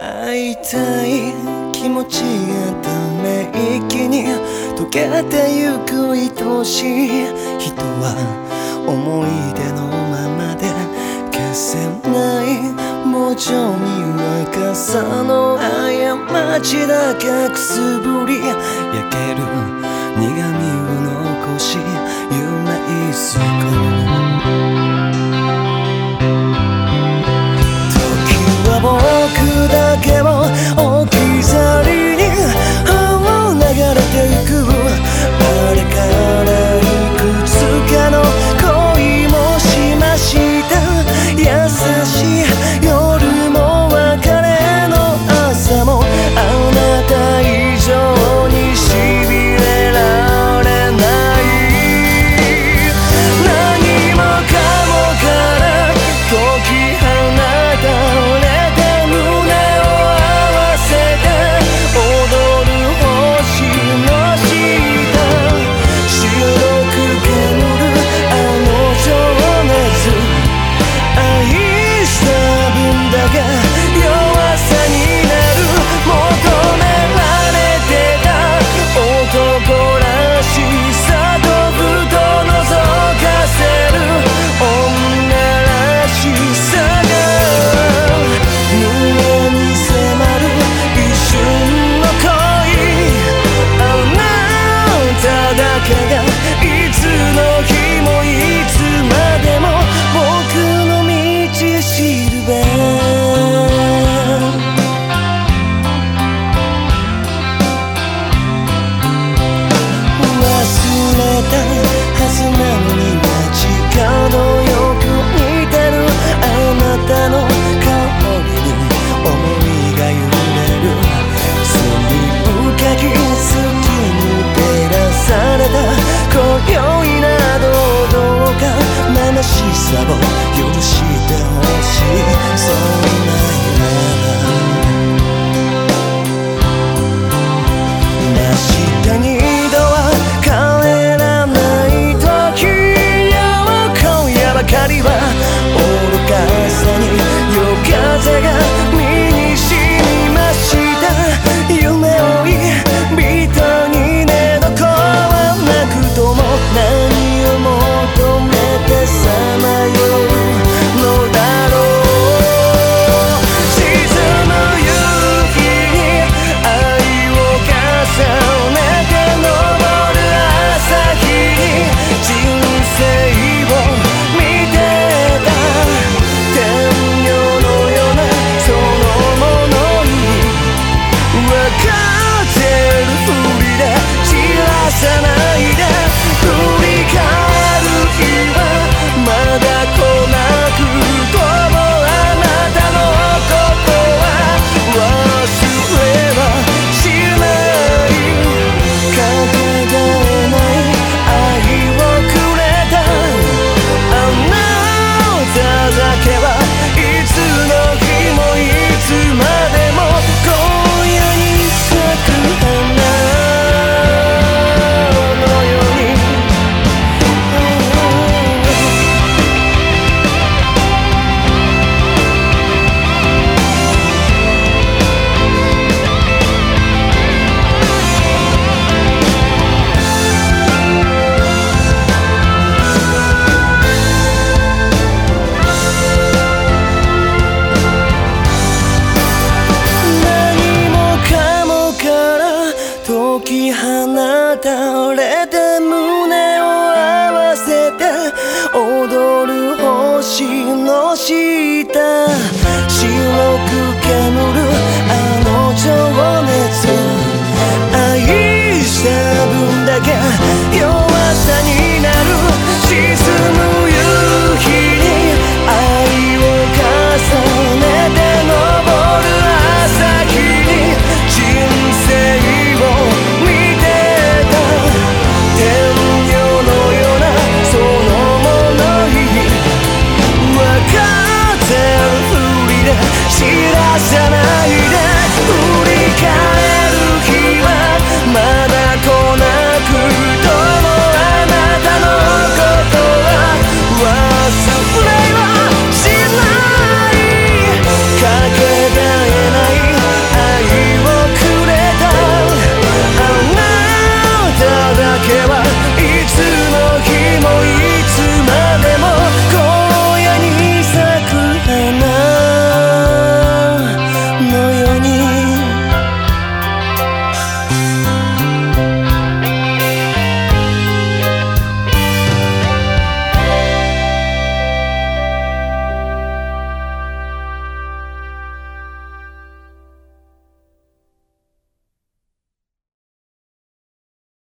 会いたい気持ちやため息に溶けてゆく愛しい人は思い出のままで消せない文字に若さの過ちだけくすぶりだけで trouble 踊る星の下知らせない